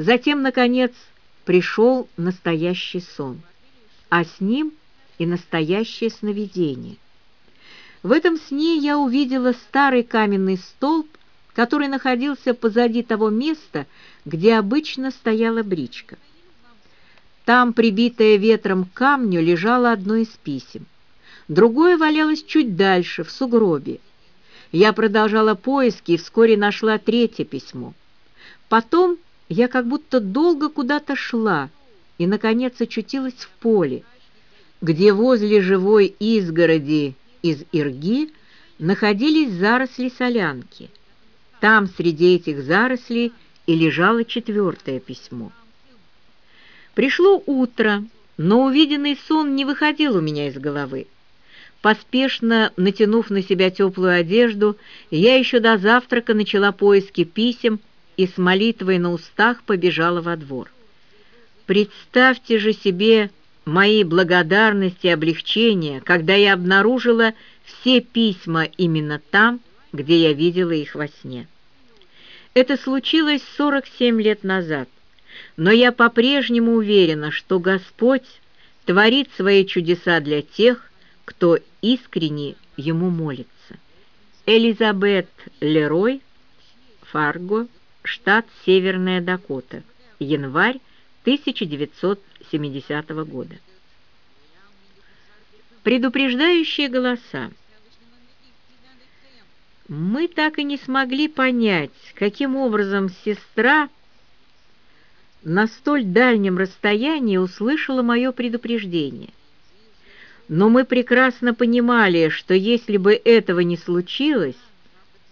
Затем, наконец, пришел настоящий сон, а с ним и настоящее сновидение. В этом сне я увидела старый каменный столб, который находился позади того места, где обычно стояла бричка. Там, прибитое ветром к камню, лежало одно из писем. Другое валялось чуть дальше, в сугробе. Я продолжала поиски и вскоре нашла третье письмо. Потом я как будто долго куда-то шла и, наконец, очутилась в поле, где возле живой изгороди из ирги находились заросли солянки. Там, среди этих зарослей, и лежало четвертое письмо. Пришло утро, но увиденный сон не выходил у меня из головы. Поспешно натянув на себя теплую одежду, я еще до завтрака начала поиски писем и с молитвой на устах побежала во двор. Представьте же себе мои благодарности и облегчения, когда я обнаружила все письма именно там, где я видела их во сне. Это случилось 47 лет назад, но я по-прежнему уверена, что Господь творит свои чудеса для тех, кто искренне Ему молится. Элизабет Лерой, Фарго, штат Северная Дакота, январь 1970 года. Предупреждающие голоса. Мы так и не смогли понять, каким образом сестра на столь дальнем расстоянии услышала мое предупреждение. Но мы прекрасно понимали, что если бы этого не случилось,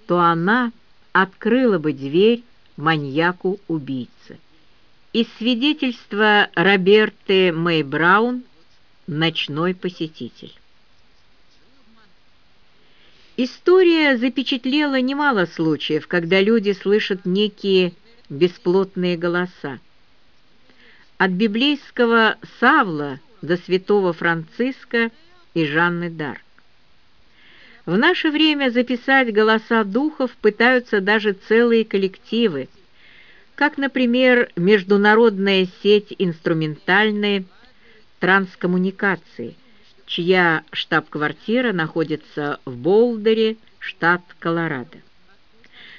то она открыла бы дверь маньяку-убийце. Из свидетельства Роберты Мэй Браун «Ночной посетитель». История запечатлела немало случаев, когда люди слышат некие бесплотные голоса. От библейского Савла до святого Франциска и Жанны Дарк. В наше время записать голоса духов пытаются даже целые коллективы, как, например, международная сеть инструментальной транскоммуникации, чья штаб-квартира находится в Болдере, штат Колорадо.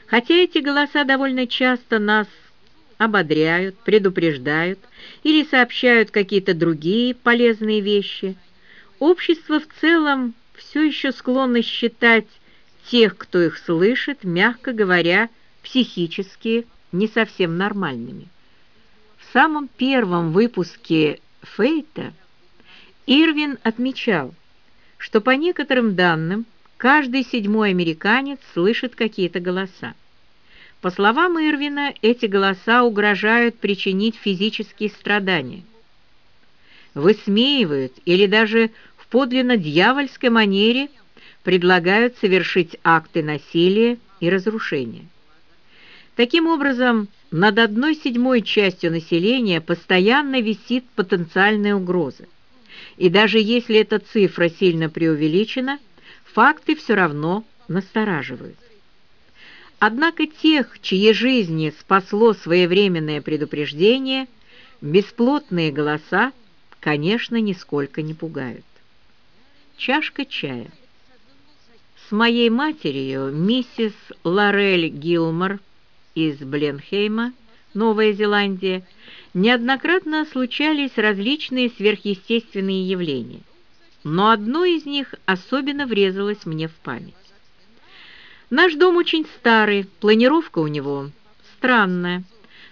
Хотя эти голоса довольно часто нас ободряют, предупреждают или сообщают какие-то другие полезные вещи, общество в целом все еще склонны считать тех, кто их слышит, мягко говоря, психически не совсем нормальными. В самом первом выпуске «Фейта» Ирвин отмечал, что по некоторым данным каждый седьмой американец слышит какие-то голоса. По словам Ирвина, эти голоса угрожают причинить физические страдания. Высмеивают или даже подлинно дьявольской манере предлагают совершить акты насилия и разрушения. Таким образом, над одной седьмой частью населения постоянно висит потенциальная угроза. И даже если эта цифра сильно преувеличена, факты все равно настораживают. Однако тех, чьи жизни спасло своевременное предупреждение, бесплотные голоса, конечно, нисколько не пугают чашка чая. С моей матерью, миссис Лорель Гилмор из Бленхейма, Новая Зеландия, неоднократно случались различные сверхъестественные явления, но одно из них особенно врезалось мне в память. Наш дом очень старый, планировка у него странная,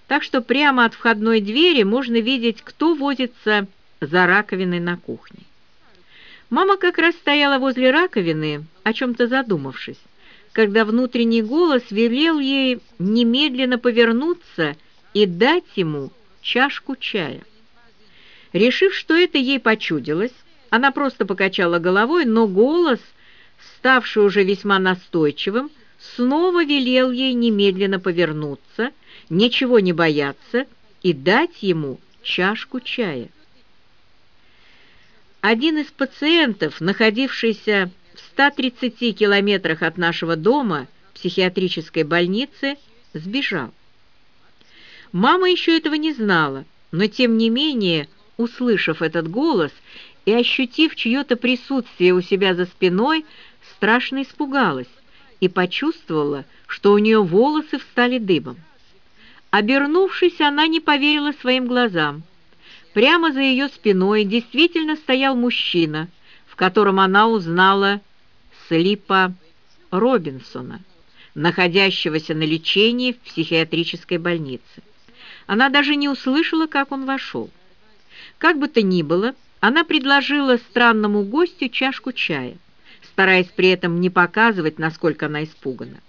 так что прямо от входной двери можно видеть, кто возится за раковиной на кухне. Мама как раз стояла возле раковины, о чем-то задумавшись, когда внутренний голос велел ей немедленно повернуться и дать ему чашку чая. Решив, что это ей почудилось, она просто покачала головой, но голос, ставший уже весьма настойчивым, снова велел ей немедленно повернуться, ничего не бояться и дать ему чашку чая. Один из пациентов, находившийся в 130 километрах от нашего дома, психиатрической больницы, сбежал. Мама еще этого не знала, но тем не менее, услышав этот голос и ощутив чье-то присутствие у себя за спиной, страшно испугалась и почувствовала, что у нее волосы встали дыбом. Обернувшись, она не поверила своим глазам. Прямо за ее спиной действительно стоял мужчина, в котором она узнала Слипа Робинсона, находящегося на лечении в психиатрической больнице. Она даже не услышала, как он вошел. Как бы то ни было, она предложила странному гостю чашку чая, стараясь при этом не показывать, насколько она испугана.